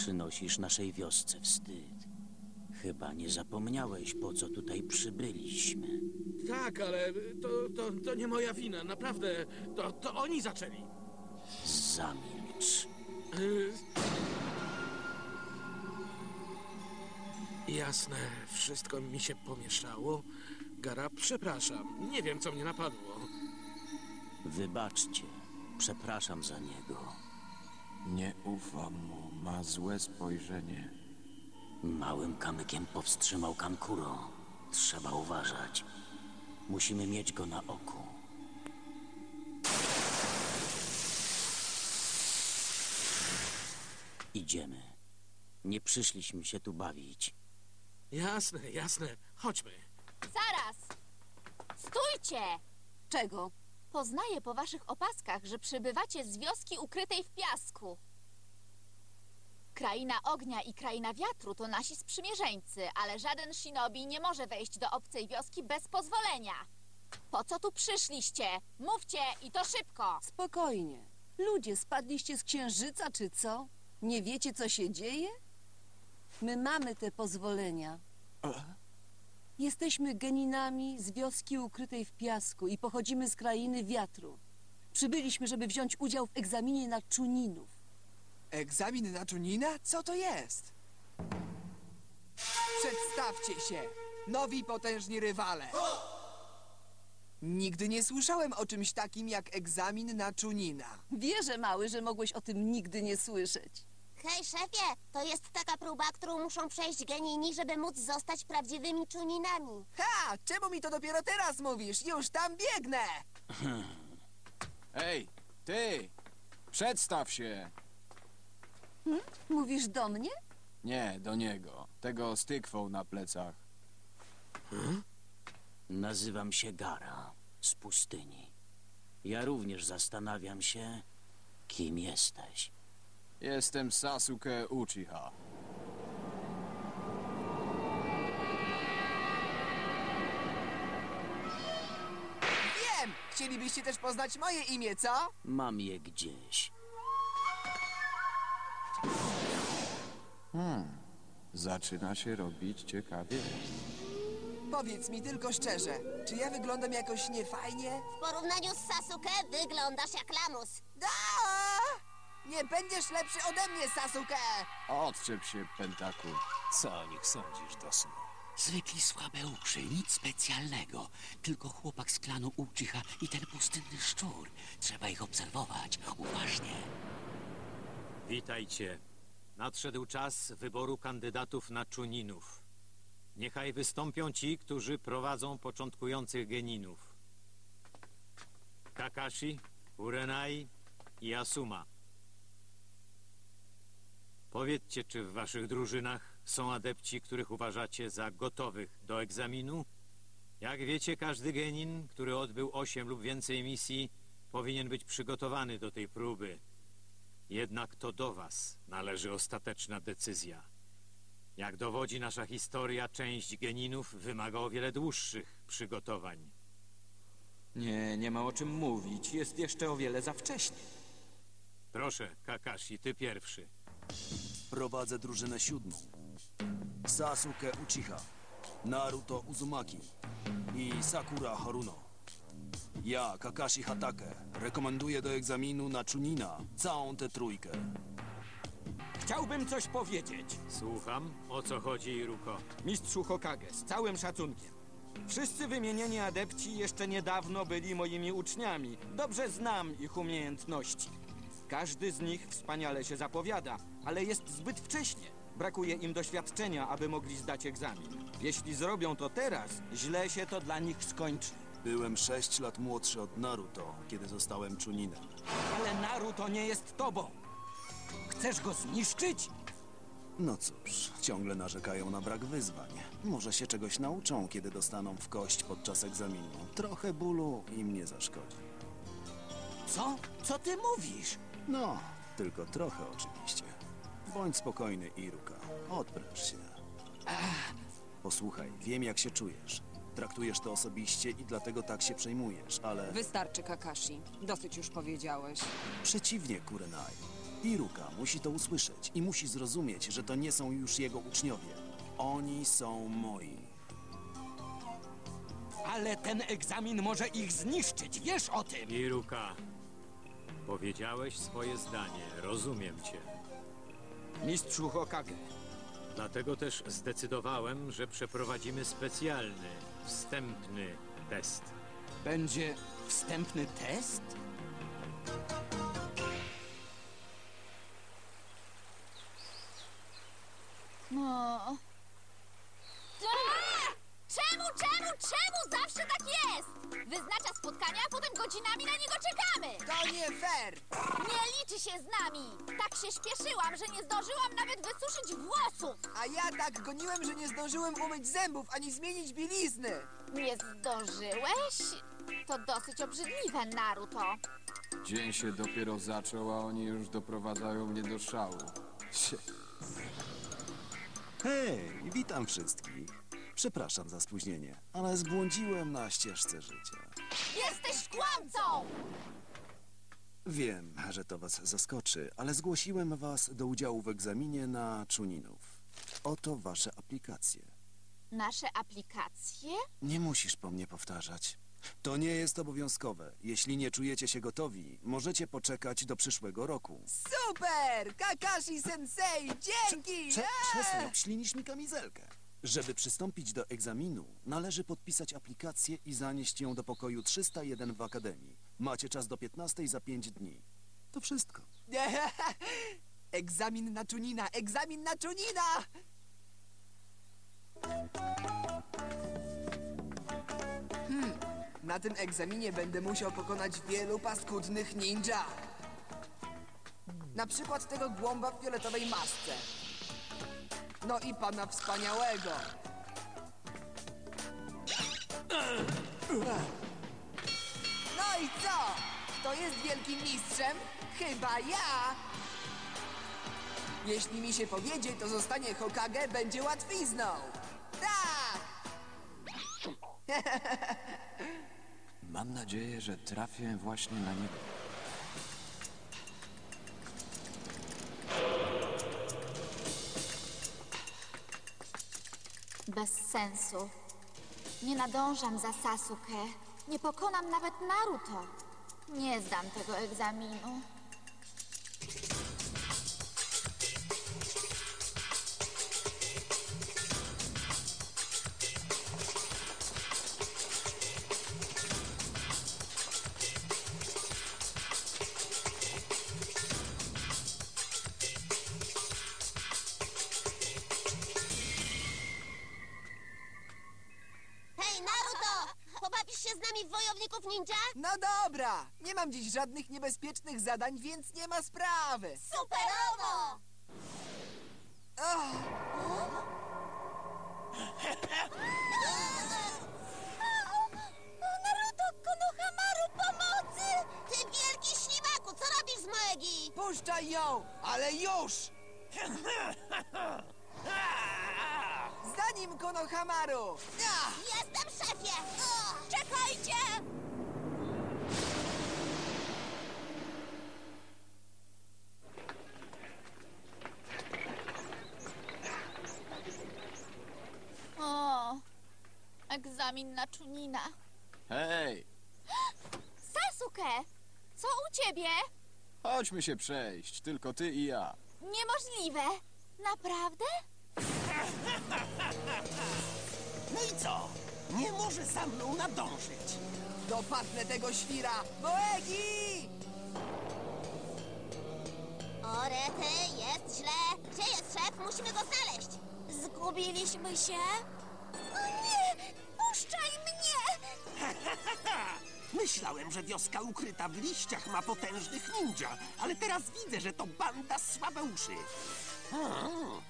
Przynosisz naszej wiosce wstyd. Chyba nie zapomniałeś, po co tutaj przybyliśmy. Tak, ale to, to, to nie moja wina, naprawdę. To, to oni zaczęli. Zamilcz. Y, Jasne, wszystko mi się pomieszało. Gara, przepraszam. Nie wiem, co mnie napadło. Wybaczcie. Przepraszam za niego. Nie ufam mu. Ma złe spojrzenie. Małym kamykiem powstrzymał Kankuro. Trzeba uważać. Musimy mieć go na oku. Idziemy. Nie przyszliśmy się tu bawić. Jasne, jasne. Chodźmy. Zaraz! Stójcie! Czego? Poznaję po waszych opaskach, że przybywacie z wioski ukrytej w piasku. Kraina ognia i kraina wiatru to nasi sprzymierzeńcy, ale żaden shinobi nie może wejść do obcej wioski bez pozwolenia. Po co tu przyszliście? Mówcie i to szybko! Spokojnie. Ludzie, spadliście z księżyca, czy co? Nie wiecie, co się dzieje? My mamy te pozwolenia. Jesteśmy geninami z wioski ukrytej w piasku i pochodzimy z krainy wiatru. Przybyliśmy, żeby wziąć udział w egzaminie na czuninów. Egzamin na Junina? Co to jest? Przedstawcie się! Nowi potężni rywale! Nigdy nie słyszałem o czymś takim jak egzamin na Junina. Wierzę, mały, że mogłeś o tym nigdy nie słyszeć. Hej, szefie, to jest taka próba, którą muszą przejść genini, żeby móc zostać prawdziwymi czuninami. Ha! Czemu mi to dopiero teraz mówisz? Już tam biegnę! Ej, ty! Przedstaw się! Mówisz do mnie? Nie, do niego. Tego z tykwą na plecach. Nazywam się Gara z pustyni. Ja również zastanawiam się, kim jesteś. Jestem Sasuke Uchiha. Wiem! Chcielibyście też poznać moje imię, co? Mam je gdzieś. Zaczyna się robić ciekawie. Powiedz mi tylko szczerze, czy ja wyglądam jakoś niefajnie? W porównaniu z Sasuke wyglądasz jak lamus. Da! Nie będziesz lepszy ode mnie, Sasuke! Odczep się, Pentaku. Co o nich sądzisz, Dosmo? Zwykli słabeuszy, nic specjalnego. Tylko chłopak z klanu Uchiha i ten pustynny szczur. Trzeba ich obserwować uważnie. Witajcie. Nadszedł czas wyboru kandydatów na czuninów. Niechaj wystąpią ci, którzy prowadzą początkujących geninów. Kakashi, Urenai i Asuma. Powiedzcie, czy w waszych drużynach są adepci, których uważacie za gotowych do egzaminu? Jak wiecie, każdy genin, który odbył 8 lub więcej misji, powinien być przygotowany do tej próby. Jednak to do was należy ostateczna decyzja. Jak dowodzi nasza historia, część geninów wymaga o wiele dłuższych przygotowań. Nie, nie ma o czym mówić. Jest jeszcze o wiele za wcześnie. Proszę, Kakashi, ty pierwszy. Prowadzę drużynę siódmą. Sasuke Uchiha, Naruto Uzumaki i Sakura Haruno. Ja, Kakashi Hatake, rekomenduję do egzaminu na Chunina całą tę trójkę. Chciałbym coś powiedzieć. Słucham, o co chodzi, Iruko? Mistrzu Hokage, z całym szacunkiem. Wszyscy wymienieni adepci jeszcze niedawno byli moimi uczniami. Dobrze znam ich umiejętności. Każdy z nich wspaniale się zapowiada, ale jest zbyt wcześnie. Brakuje im doświadczenia, aby mogli zdać egzamin. Jeśli zrobią to teraz, źle się to dla nich skończy. Byłem sześć lat młodszy od Naruto, kiedy zostałem Chuninem. Ale Naruto nie jest tobą. Chcesz go zniszczyć? No cóż, ciągle narzekają na brak wyzwań. Może się czegoś nauczą, kiedy dostaną w kość podczas egzaminu. Trochę bólu im nie zaszkodzi. Co? Co ty mówisz? No, tylko trochę oczywiście. Bądź spokojny, Iruka. Odpręż się. Posłuchaj, wiem jak się czujesz. Traktujesz to osobiście i dlatego tak się przejmujesz, ale Wystarczy, Kakashi. Dosyć już powiedziałeś. przeciwnie, Kurenai. Iruka musi to usłyszeć i musi zrozumieć, że to nie są już jego uczniowie. Oni są moi. Ale ten egzamin może ich zniszczyć, wiesz o tym! Iruka, powiedziałeś swoje zdanie, rozumiem cię. Mistrzu Hokage, Dlatego też zdecydowałem, że przeprowadzimy specjalny, wstępny test. będzie wstępny test? No. A! Czemu, czemu zawsze tak jest? Wyznacza spotkania, a potem godzinami na niego czekamy. To nie fair! Nie liczy się z nami. Tak się śpieszyłam, że nie zdążyłam nawet wysuszyć włosów. A ja tak goniłem, że nie zdążyłem umyć zębów ani zmienić bielizny. Nie zdążyłeś? To dosyć obrzydliwe, Naruto. Dzień się dopiero zaczął, a oni już doprowadzają mnie do szału. Sie- Hej, witam wszystkich. Przepraszam za spóźnienie, ale zbłądziłem na ścieżce życia. Jesteś kłamcą! Wiem, że to was zaskoczy, ale zgłosiłem was do udziału w egzaminie na Chuninów. Oto wasze aplikacje. Nasze aplikacje? Nie musisz po mnie powtarzać. To nie jest obowiązkowe. Jeśli nie czujecie się gotowi, możecie poczekać do przyszłego roku. Super! Kakashi Sensei, dzięki! Prze Eee! przestań, obślinisz mi kamizelkę. Żeby przystąpić do egzaminu, należy podpisać aplikację i zanieść ją do pokoju 301 w Akademii. Macie czas do 15 za 5 dni. To wszystko. Egzamin na Chunina, egzamin na Chunina! Hmm, na tym egzaminie będę musiał pokonać wielu paskudnych ninja. Na przykład tego głąba w fioletowej masce. No i pana wspaniałego. No i co? Kto jest wielkim mistrzem? Chyba ja! Jeśli mi się powiedzie, to zostanie Hokage będzie łatwizną. Tak! Mam nadzieję, że trafię właśnie na niego. Sensu. Nie nadążam za Sasuke. Nie pokonam nawet Naruto. Nie zdam tego egzaminu. Wojowników Ninja? No dobra, nie mam dziś żadnych niebezpiecznych zadań, więc nie ma sprawy. Superowo! Ach, Naruto, Konohamaru, pomocy! Ty wielki ślimaku, co robisz z Moegi? puszczaj ją, ale już! Za nim, Konohamaru! Ach, Jestem szefie! Czekajcie! O, egzamin na Chunina. Hej, Sasuke, co u ciebie? chodźmy się przejść, tylko ty i ja. Niemożliwe. Naprawdę? No i co? Nie może za mną nadążyć. dopadnę tego świra! Boegi! O, Rety, jest źle. Gdzie jest szef? Musimy go znaleźć. Zgubiliśmy się? O nie! Puszczaj mnie! Myślałem, że wioska ukryta w liściach ma potężnych ninja, ale teraz widzę, że to banda słabeuszy. Hmm.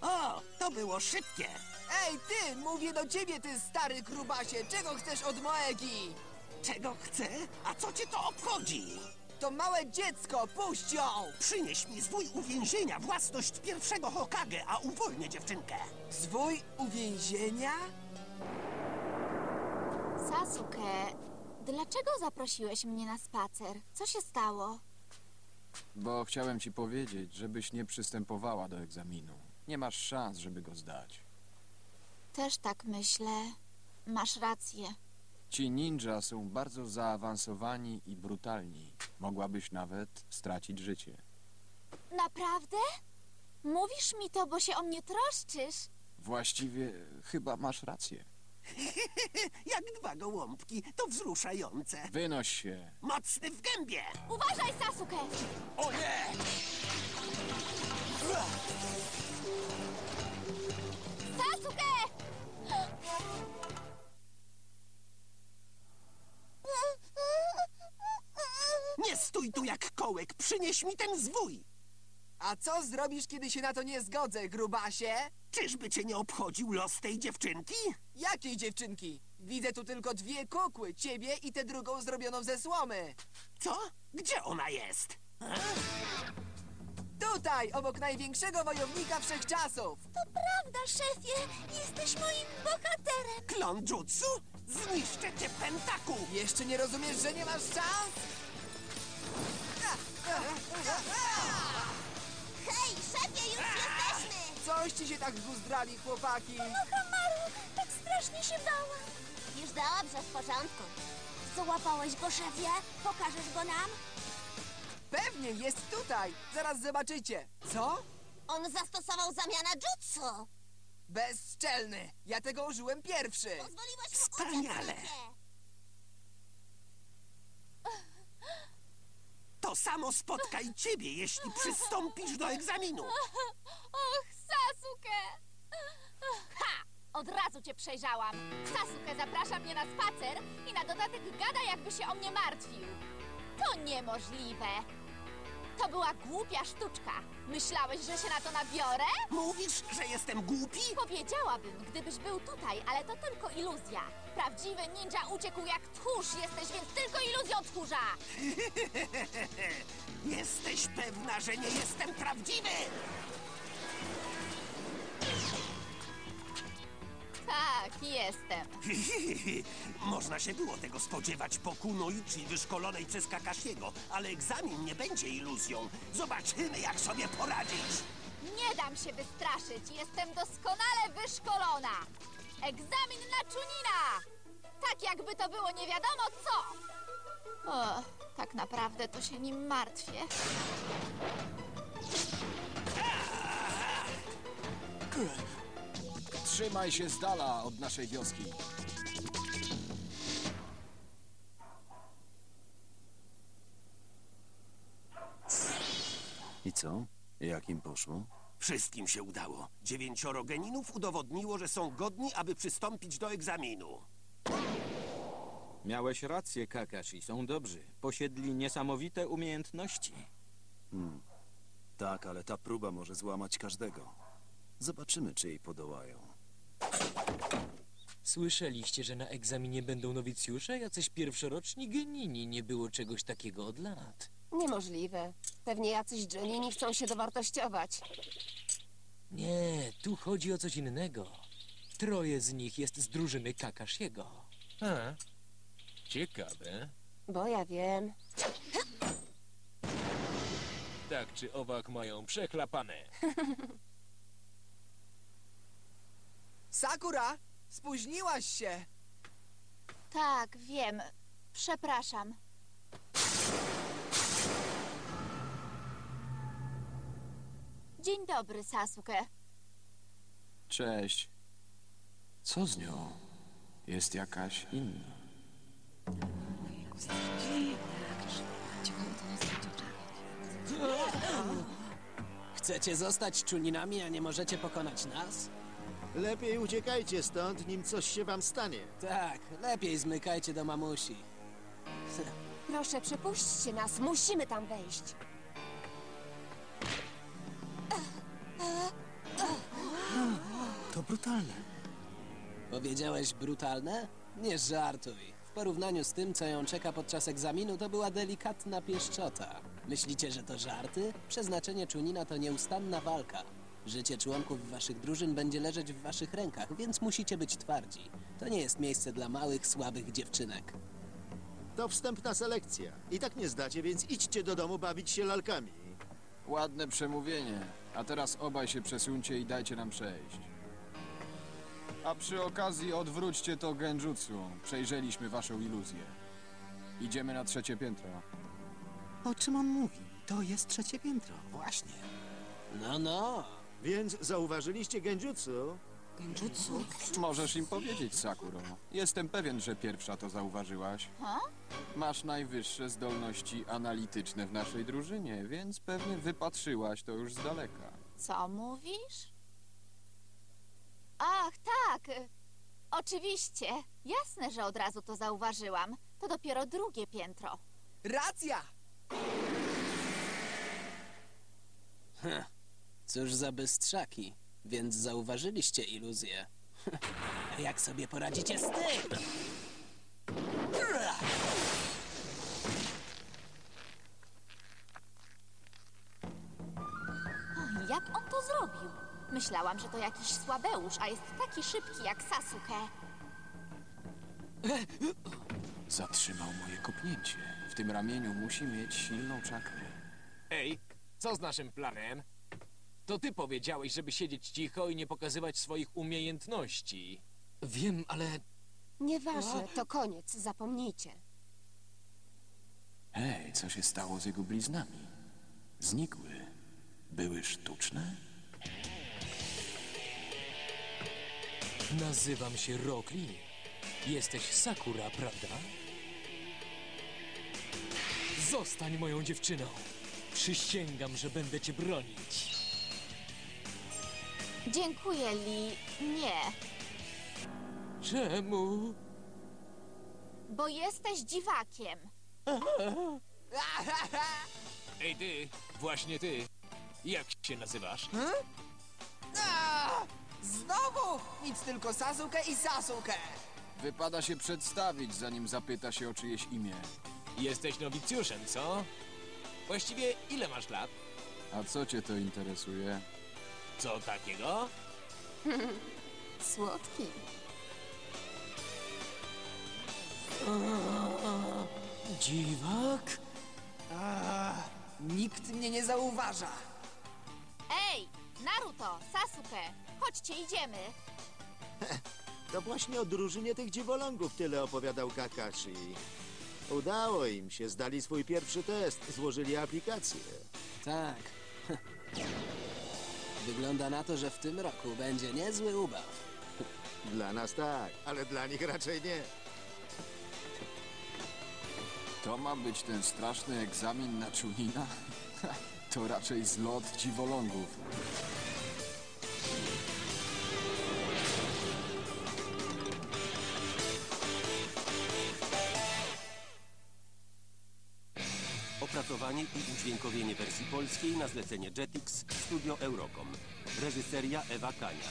O, to było szybkie. Ej, ty! Mówię do ciebie, ty stary grubasie! Czego chcesz od Moegi? Czego chcę? A co cię to obchodzi? To małe dziecko! Puść ją! Przynieś mi zwój uwięzienia, własność pierwszego Hokage, a uwolnię dziewczynkę. Zwój uwięzienia? Sasuke, dlaczego zaprosiłeś mnie na spacer? Co się stało? Bo chciałem ci powiedzieć, żebyś nie przystępowała do egzaminu. Nie masz szans, żeby go zdać. Też tak myślę. Masz rację. Ci ninja są bardzo zaawansowani i brutalni. Mogłabyś nawet stracić życie. Naprawdę? Mówisz mi to, bo się o mnie troszczysz? Właściwie chyba masz rację. Jak dwa gołąbki, to wzruszające. Wynoś się. Mocny w gębie. Uważaj, Sasuke! O nie! Sasuke! Jak kołek, przynieś mi ten zwój. A co zrobisz, kiedy się na to nie zgodzę, grubasie? Czyżby cię nie obchodził los tej dziewczynki? Jakiej dziewczynki? Widzę tu tylko dwie kukły, ciebie i tę drugą zrobioną ze słomy. Co? Gdzie ona jest? Tutaj, obok największego wojownika wszechczasów. To prawda, szefie. Jesteś moim bohaterem. Klon Jutsu? Zniszczę cię, Pentaku! Jeszcze nie rozumiesz, że nie masz szans? Hej, szefie, już jesteśmy! Coś ci się tak zbuzdrali, chłopaki. No, Hamaru, tak strasznie się bałam. Już dobrze, w porządku. Złapałeś go, szefie? Pokażesz go nam? Pewnie, jest tutaj. Zaraz zobaczycie. Co? On zastosował zamiana jutsu. Bezczelny. Ja tego użyłem pierwszy. Pozwoliłeś mu Wspaniale. uciec, szefie. To samo spotka i ciebie, jeśli przystąpisz do egzaminu. Och, Sasuke! Ha! Od razu cię przejrzałam. Sasuke zaprasza mnie na spacer i na dodatek gada, jakby się o mnie martwił. To niemożliwe. To była głupia sztuczka. Myślałeś, że się na to nabiorę? Mówisz, że jestem głupi? Powiedziałabym, gdybyś był tutaj, ale to tylko iluzja. Prawdziwy ninja uciekł jak tchórz. Jesteś więc tylko iluzją tchórza. Jesteś pewna, że nie jestem prawdziwy? Tak, jestem. Można się było tego spodziewać po Kunoichi wyszkolonej przez Kakashiego, ale egzamin nie będzie iluzją. Zobaczymy, jak sobie poradzisz. Nie dam się wystraszyć. Jestem doskonale wyszkolona. Egzamin na Chunina! Tak jakby to było nie wiadomo co. O, tak naprawdę to się nim martwię. Trzymaj się z dala od naszej wioski. I co? Jak im poszło? Wszystkim się udało. Dziewięcioro geninów udowodniło, że są godni, aby przystąpić do egzaminu. Miałeś rację, Kakashi, są dobrzy. Posiedli niesamowite umiejętności. Hmm. Tak, ale ta próba może złamać każdego. Zobaczymy, czy jej podołają. Słyszeliście, że na egzaminie będą nowicjusze? Jacyś pierwszoroczni genini. Nie było czegoś takiego od lat. Niemożliwe. Pewnie jacyś dżenini chcą się dowartościować. Nie, tu chodzi o coś innego. Troje z nich jest z drużyny Kakashiego. A, ciekawe. Bo ja wiem. Tak czy owak mają przechlapane. Sakura, spóźniłaś się. Tak, wiem. Przepraszam. Dzień dobry, Sasuke. Cześć. Co z nią? Jest jakaś inna. Chcecie zostać czuninami, a nie możecie pokonać nas? Lepiej uciekajcie stąd, nim coś się wam stanie. Tak, lepiej zmykajcie do mamusi. Proszę, przepuśćcie nas. Musimy tam wejść. To brutalne. Powiedziałeś brutalne? Nie żartuj. W porównaniu z tym, co ją czeka podczas egzaminu, to była delikatna pieszczota. Myślicie, że to żarty? Przeznaczenie czunina to nieustanna walka. Życie członków waszych drużyn będzie leżeć w waszych rękach, więc musicie być twardzi. To nie jest miejsce dla małych, słabych dziewczynek. To wstępna selekcja. I tak nie zdacie, więc idźcie do domu bawić się lalkami. Ładne przemówienie. A teraz obaj się przesuńcie i dajcie nam przejść. A przy okazji odwróćcie to genjutsu. Przejrzeliśmy waszą iluzję. Idziemy na trzecie piętro. O czym on mówi? To jest trzecie piętro. Właśnie. No, no. Więc zauważyliście genjutsu? Genjutsu? Możesz im powiedzieć, Sakuro. Jestem pewien, że pierwsza to zauważyłaś. Ha? Masz najwyższe zdolności analityczne w naszej drużynie, więc pewnie wypatrzyłaś to już z daleka. Co mówisz? Ach, tak. Oczywiście. Jasne, że od razu to zauważyłam. To dopiero drugie piętro. Racja! Heh. Cóż za bystrzaki. Więc zauważyliście iluzję. A jak sobie poradzicie z tym? O, jak on to zrobił? Myślałam, że to jakiś słabeusz, a jest taki szybki jak Sasuke. Zatrzymał moje kopnięcie. W tym ramieniu musi mieć silną czakrę. Ej, co z naszym planem? To ty powiedziałeś, żeby siedzieć cicho i nie pokazywać swoich umiejętności. Wiem, ale Nieważne, to koniec. Zapomnijcie. Hej, co się stało z jego bliznami? Znikły. Były sztuczne? nazywam się Rock Lee. Jesteś Sakura, prawda? Zostań moją dziewczyną. Przysięgam, że będę cię bronić. Dziękuję, Lee. Nie, Czemu? bo jesteś dziwakiem. Ej ty, właśnie ty. Jak się nazywasz? A! Znowu! Nic tylko Sasuke i Sasuke! Wypada się przedstawić, zanim zapyta się o czyjeś imię. Jesteś nowicjuszem, co? Właściwie ile masz lat? A co cię to interesuje? Co takiego? Słodki. Dziwak? A, nikt mnie nie zauważa. Ej, Naruto, Sasuke, chodźcie, idziemy. To właśnie o drużynie tych dziwolągów tyle opowiadał Kakashi. Udało im się, zdali swój pierwszy test, złożyli aplikację. Tak. Wygląda na to, że w tym roku będzie niezły ubaw. Dla nas tak, ale dla nich raczej nie. To ma być ten straszny egzamin na Chunina? to raczej zlot dziwolągów. Opracowanie i udźwiękowienie wersji polskiej na zlecenie Jetix Studio Eurocom. Reżyseria Ewa Kania.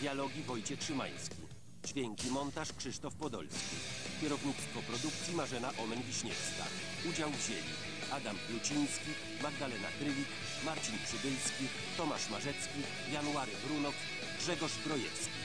Dialogi Wojciech Szymański. Dźwięki montaż Krzysztof Podolski. Kierownictwo produkcji Marzena Omen-Wiśniewska. Udział wzięli Adam Pluciński, Magdalena Krylik, Marcin Przybylski, Tomasz Marzecki, January Brunow, Grzegorz Grojewski.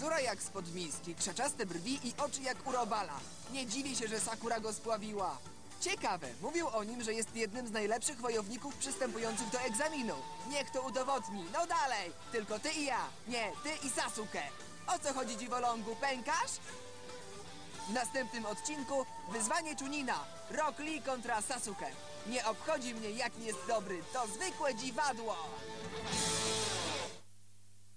Fryzura jak spod miski, krzaczaste brwi i oczy jak u Robala. Nie dziwię się, że Sakura go spławiła. Ciekawe, mówił o nim, że jest jednym z najlepszych wojowników przystępujących do egzaminu. Niech to udowodni. No dalej! Tylko ty i ja. Nie, ty i Sasuke. O co chodzi dziwolągu, pękasz? W następnym odcinku wyzwanie Chunina. Rock Lee kontra Sasuke. Nie obchodzi mnie, jaki jest dobry. To zwykłe dziwadło.